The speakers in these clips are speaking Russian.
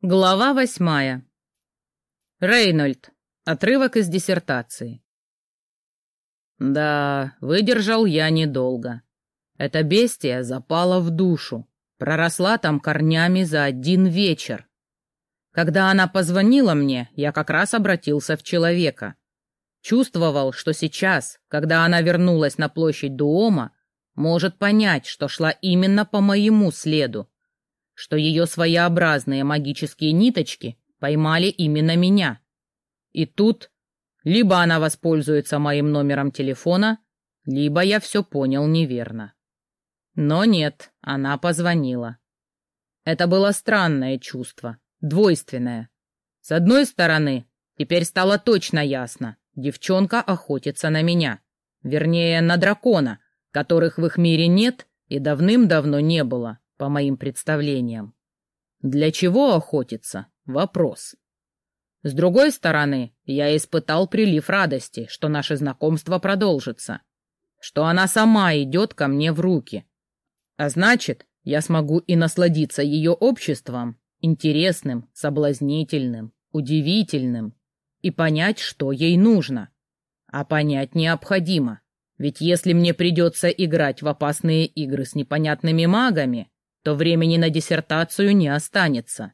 Глава восьмая. Рейнольд. Отрывок из диссертации. Да, выдержал я недолго. Эта бестия запала в душу, проросла там корнями за один вечер. Когда она позвонила мне, я как раз обратился в человека. Чувствовал, что сейчас, когда она вернулась на площадь Дуома, может понять, что шла именно по моему следу, что ее своеобразные магические ниточки поймали именно меня. И тут либо она воспользуется моим номером телефона, либо я все понял неверно. Но нет, она позвонила. Это было странное чувство, двойственное. С одной стороны, теперь стало точно ясно, девчонка охотится на меня. Вернее, на дракона, которых в их мире нет и давным-давно не было по моим представлениям. Для чего охотиться? Вопрос. С другой стороны, я испытал прилив радости, что наше знакомство продолжится, что она сама идет ко мне в руки. А значит, я смогу и насладиться ее обществом, интересным, соблазнительным, удивительным, и понять, что ей нужно. А понять необходимо, ведь если мне придется играть в опасные игры с непонятными магами, то времени на диссертацию не останется.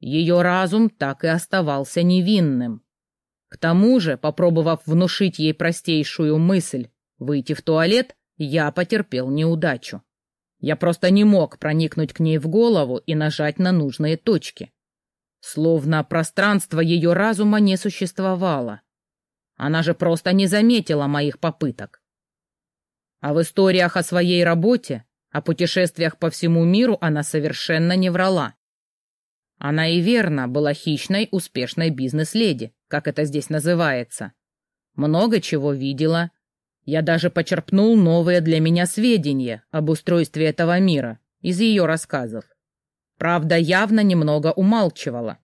Ее разум так и оставался невинным. К тому же, попробовав внушить ей простейшую мысль выйти в туалет, я потерпел неудачу. Я просто не мог проникнуть к ней в голову и нажать на нужные точки. Словно пространство ее разума не существовало. Она же просто не заметила моих попыток. А в историях о своей работе о путешествиях по всему миру она совершенно не врала. Она и верно была хищной, успешной бизнес-леди, как это здесь называется. Много чего видела. Я даже почерпнул новые для меня сведения об устройстве этого мира из ее рассказов. Правда, явно немного умалчивала.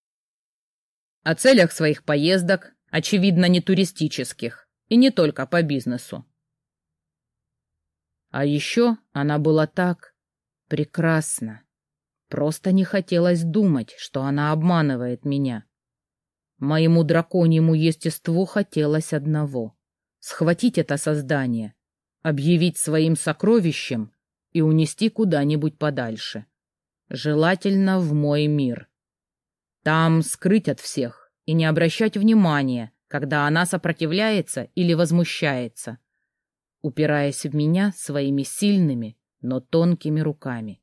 О целях своих поездок, очевидно, не туристических, и не только по бизнесу. А еще она была так прекрасна. Просто не хотелось думать, что она обманывает меня. Моему драконьему естеству хотелось одного — схватить это создание, объявить своим сокровищем и унести куда-нибудь подальше. Желательно в мой мир. Там скрыть от всех и не обращать внимания, когда она сопротивляется или возмущается — упираясь в меня своими сильными, но тонкими руками.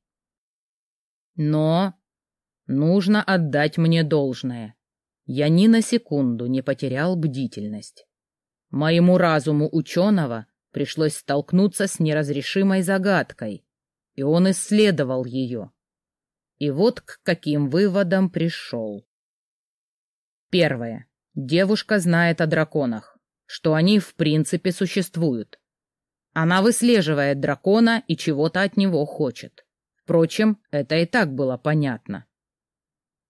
Но нужно отдать мне должное. Я ни на секунду не потерял бдительность. Моему разуму ученого пришлось столкнуться с неразрешимой загадкой, и он исследовал ее. И вот к каким выводам пришел. Первое. Девушка знает о драконах, что они в принципе существуют. Она выслеживает дракона и чего-то от него хочет. Впрочем, это и так было понятно.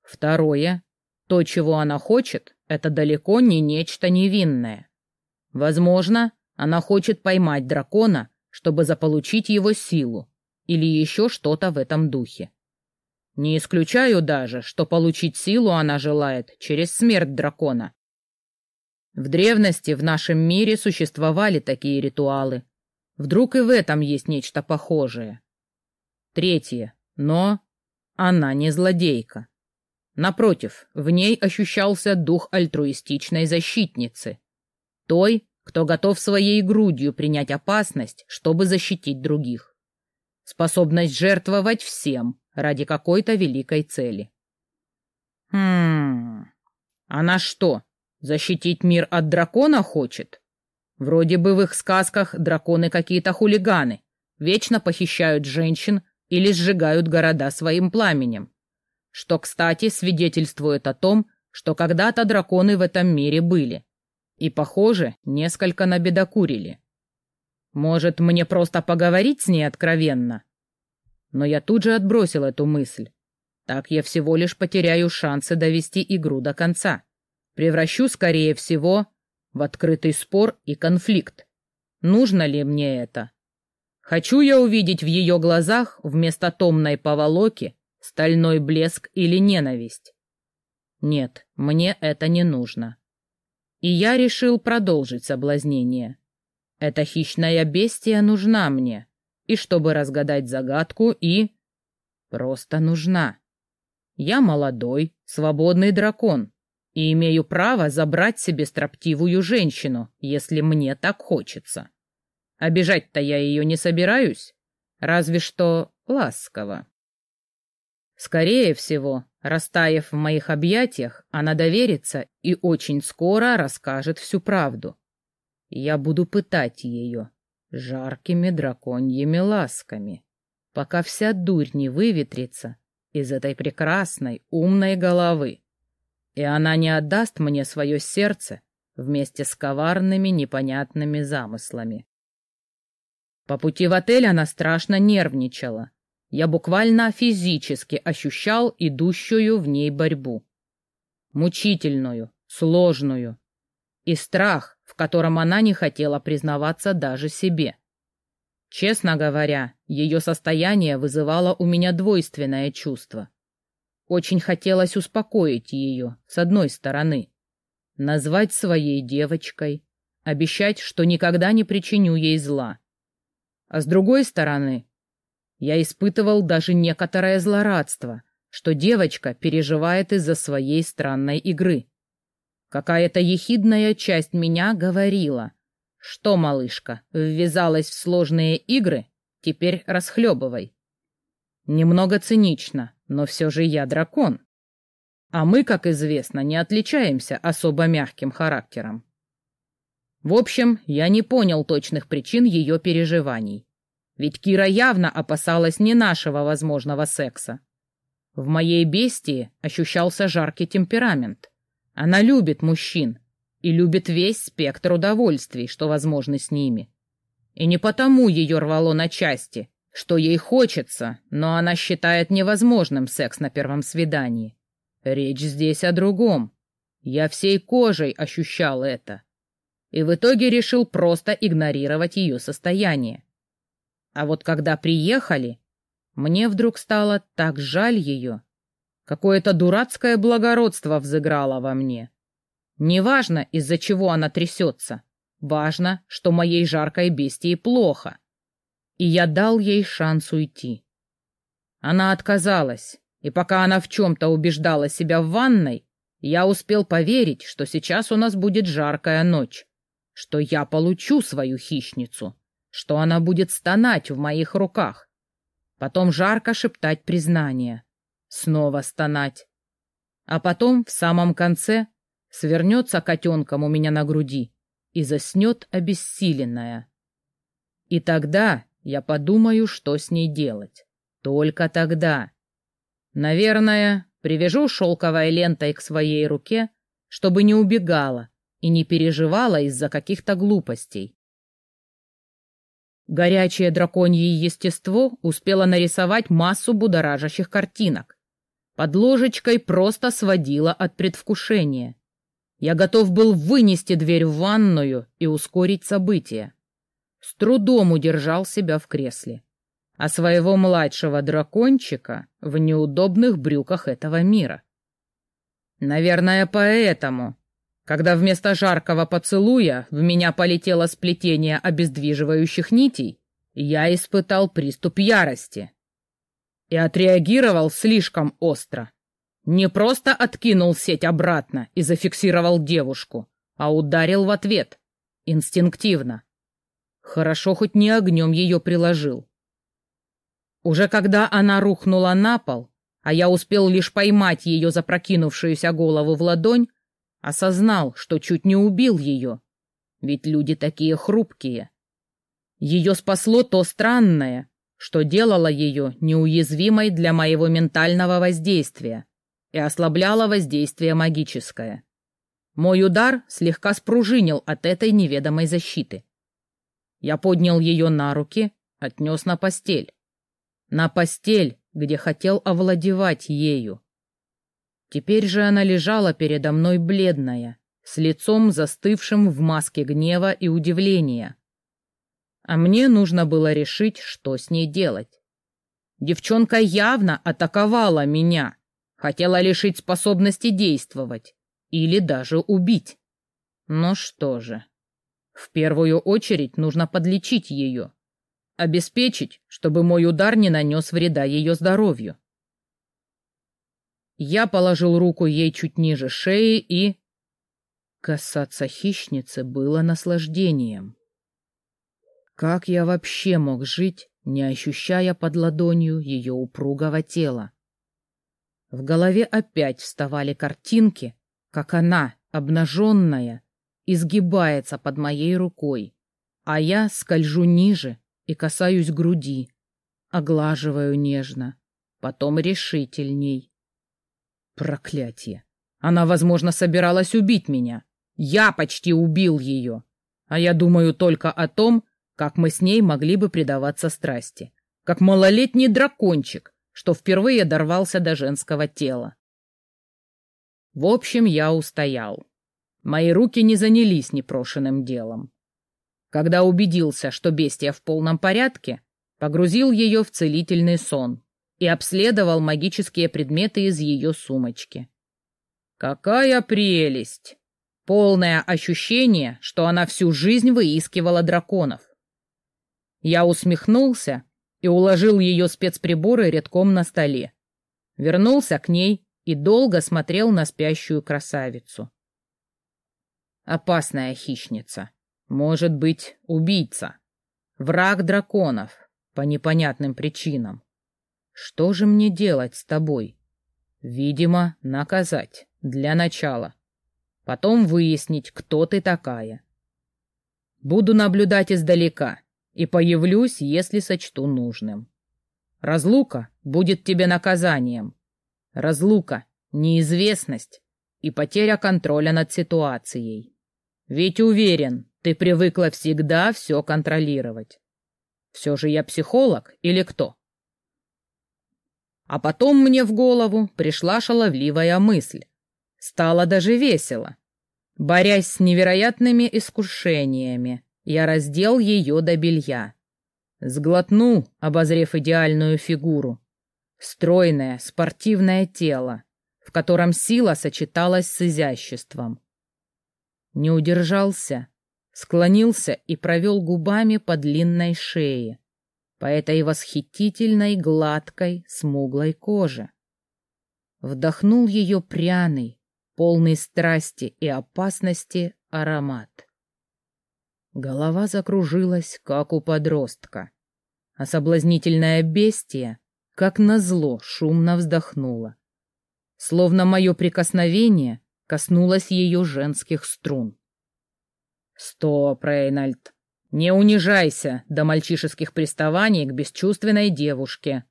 Второе. То, чего она хочет, это далеко не нечто невинное. Возможно, она хочет поймать дракона, чтобы заполучить его силу, или еще что-то в этом духе. Не исключаю даже, что получить силу она желает через смерть дракона. В древности в нашем мире существовали такие ритуалы, Вдруг и в этом есть нечто похожее. Третье. Но она не злодейка. Напротив, в ней ощущался дух альтруистичной защитницы. Той, кто готов своей грудью принять опасность, чтобы защитить других. Способность жертвовать всем ради какой-то великой цели. Хм... Она что, защитить мир от дракона хочет? Вроде бы в их сказках драконы какие-то хулиганы, вечно похищают женщин или сжигают города своим пламенем. Что, кстати, свидетельствует о том, что когда-то драконы в этом мире были. И, похоже, несколько набедокурили. Может, мне просто поговорить с ней откровенно? Но я тут же отбросил эту мысль. Так я всего лишь потеряю шансы довести игру до конца. Превращу, скорее всего, в открытый спор и конфликт. Нужно ли мне это? Хочу я увидеть в ее глазах вместо томной поволоки стальной блеск или ненависть. Нет, мне это не нужно. И я решил продолжить соблазнение. Эта хищная бестия нужна мне, и чтобы разгадать загадку, и... Просто нужна. Я молодой, свободный дракон, и имею право забрать себе строптивую женщину, если мне так хочется. Обижать-то я ее не собираюсь, разве что ласково. Скорее всего, растаяв в моих объятиях, она доверится и очень скоро расскажет всю правду. Я буду пытать ее жаркими драконьими ласками, пока вся дурь не выветрится из этой прекрасной, умной головы, и она не отдаст мне свое сердце вместе с коварными непонятными замыслами. По пути в отель она страшно нервничала. Я буквально физически ощущал идущую в ней борьбу. Мучительную, сложную. И страх, в котором она не хотела признаваться даже себе. Честно говоря, ее состояние вызывало у меня двойственное чувство. Очень хотелось успокоить ее, с одной стороны. Назвать своей девочкой, обещать, что никогда не причиню ей зла. А с другой стороны, я испытывал даже некоторое злорадство, что девочка переживает из-за своей странной игры. Какая-то ехидная часть меня говорила, что, малышка, ввязалась в сложные игры, теперь расхлебывай. Немного цинично, но все же я дракон. А мы, как известно, не отличаемся особо мягким характером. В общем, я не понял точных причин ее переживаний. Ведь Кира явно опасалась не нашего возможного секса. В моей бестии ощущался жаркий темперамент. Она любит мужчин и любит весь спектр удовольствий, что возможны с ними. И не потому ее рвало на части, что ей хочется, но она считает невозможным секс на первом свидании. Речь здесь о другом. Я всей кожей ощущал это и в итоге решил просто игнорировать ее состояние. А вот когда приехали, мне вдруг стало так жаль ее. Какое-то дурацкое благородство взыграло во мне. Неважно, из-за чего она трясется. Важно, что моей жаркой бестии плохо. И я дал ей шанс уйти. Она отказалась, и пока она в чем-то убеждала себя в ванной, я успел поверить, что сейчас у нас будет жаркая ночь что я получу свою хищницу, что она будет стонать в моих руках, потом жарко шептать признание, снова стонать, а потом в самом конце свернется котенком у меня на груди и заснет обессиленная. И тогда я подумаю, что с ней делать. Только тогда. Наверное, привяжу шелковой лентой к своей руке, чтобы не убегала, и не переживала из-за каких-то глупостей. Горячее драконье естество успело нарисовать массу будоражащих картинок. Под ложечкой просто сводило от предвкушения. Я готов был вынести дверь в ванную и ускорить события. С трудом удержал себя в кресле. А своего младшего дракончика в неудобных брюках этого мира. Наверное, поэтому когда вместо жаркого поцелуя в меня полетело сплетение обездвиживающих нитей, я испытал приступ ярости. И отреагировал слишком остро. Не просто откинул сеть обратно и зафиксировал девушку, а ударил в ответ, инстинктивно. Хорошо хоть не огнем ее приложил. Уже когда она рухнула на пол, а я успел лишь поймать ее запрокинувшуюся голову в ладонь, Осознал, что чуть не убил ее. Ведь люди такие хрупкие. Ее спасло то странное, что делало ее неуязвимой для моего ментального воздействия и ослабляло воздействие магическое. Мой удар слегка спружинил от этой неведомой защиты. Я поднял ее на руки, отнес на постель. На постель, где хотел овладевать ею. Теперь же она лежала передо мной бледная, с лицом застывшим в маске гнева и удивления. А мне нужно было решить, что с ней делать. Девчонка явно атаковала меня, хотела лишить способности действовать или даже убить. Ну что же, в первую очередь нужно подлечить ее, обеспечить, чтобы мой удар не нанес вреда ее здоровью. Я положил руку ей чуть ниже шеи и... Касаться хищницы было наслаждением. Как я вообще мог жить, не ощущая под ладонью ее упругого тела? В голове опять вставали картинки, как она, обнаженная, изгибается под моей рукой, а я скольжу ниже и касаюсь груди, оглаживаю нежно, потом решительней. Проклятие! Она, возможно, собиралась убить меня. Я почти убил ее. А я думаю только о том, как мы с ней могли бы предаваться страсти. Как малолетний дракончик, что впервые дорвался до женского тела. В общем, я устоял. Мои руки не занялись непрошенным делом. Когда убедился, что бестия в полном порядке, погрузил ее в целительный сон и обследовал магические предметы из ее сумочки. Какая прелесть! Полное ощущение, что она всю жизнь выискивала драконов. Я усмехнулся и уложил ее спецприборы редком на столе. Вернулся к ней и долго смотрел на спящую красавицу. Опасная хищница. Может быть, убийца. Враг драконов. По непонятным причинам. Что же мне делать с тобой? Видимо, наказать. Для начала. Потом выяснить, кто ты такая. Буду наблюдать издалека и появлюсь, если сочту нужным. Разлука будет тебе наказанием. Разлука, неизвестность и потеря контроля над ситуацией. Ведь уверен, ты привыкла всегда все контролировать. Все же я психолог или кто? А потом мне в голову пришла шаловливая мысль. Стало даже весело. Борясь с невероятными искушениями, я раздел ее до белья. Сглотнул, обозрев идеальную фигуру. Стройное, спортивное тело, в котором сила сочеталась с изяществом. Не удержался, склонился и провел губами по длинной шее, по этой восхитительной, гладкой, смуглой коже. Вдохнул ее пряный, полный страсти и опасности аромат. Голова закружилась, как у подростка. А соблазнительное бестия, как назло, шумно вздохнула. Словно мое прикосновение коснулось ее женских струн. «Стоп, Рейнольд! Не унижайся до мальчишеских приставаний к бесчувственной девушке!»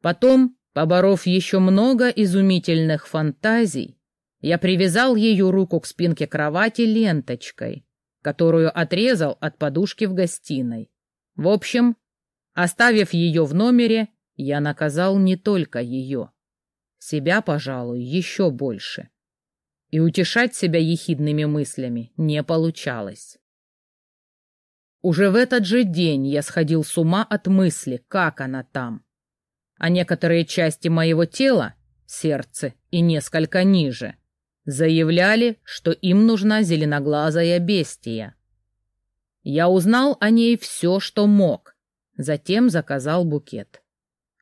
Потом, поборов еще много изумительных фантазий, я привязал ее руку к спинке кровати ленточкой, которую отрезал от подушки в гостиной. В общем, оставив ее в номере, я наказал не только ее. Себя, пожалуй, еще больше. И утешать себя ехидными мыслями не получалось. Уже в этот же день я сходил с ума от мысли, как она там. А некоторые части моего тела, сердце и несколько ниже, Заявляли, что им нужна зеленоглазая бестия. Я узнал о ней все, что мог, затем заказал букет.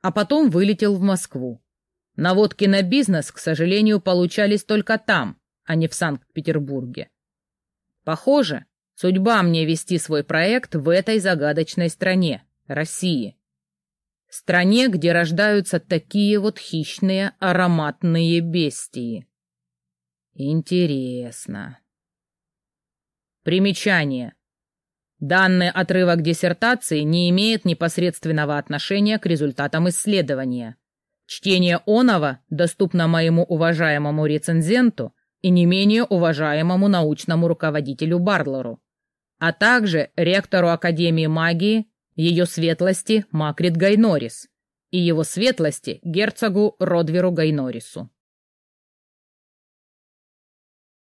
А потом вылетел в Москву. Наводки на бизнес, к сожалению, получались только там, а не в Санкт-Петербурге. Похоже, судьба мне вести свой проект в этой загадочной стране, России. Стране, где рождаются такие вот хищные ароматные бестии. Интересно. Примечание. Данный отрывок диссертации не имеет непосредственного отношения к результатам исследования. Чтение оного доступно моему уважаемому рецензенту и не менее уважаемому научному руководителю Барлору, а также ректору Академии магии, ее светлости Макрит Гайнорис и его светлости герцогу Родверу Гайнорису.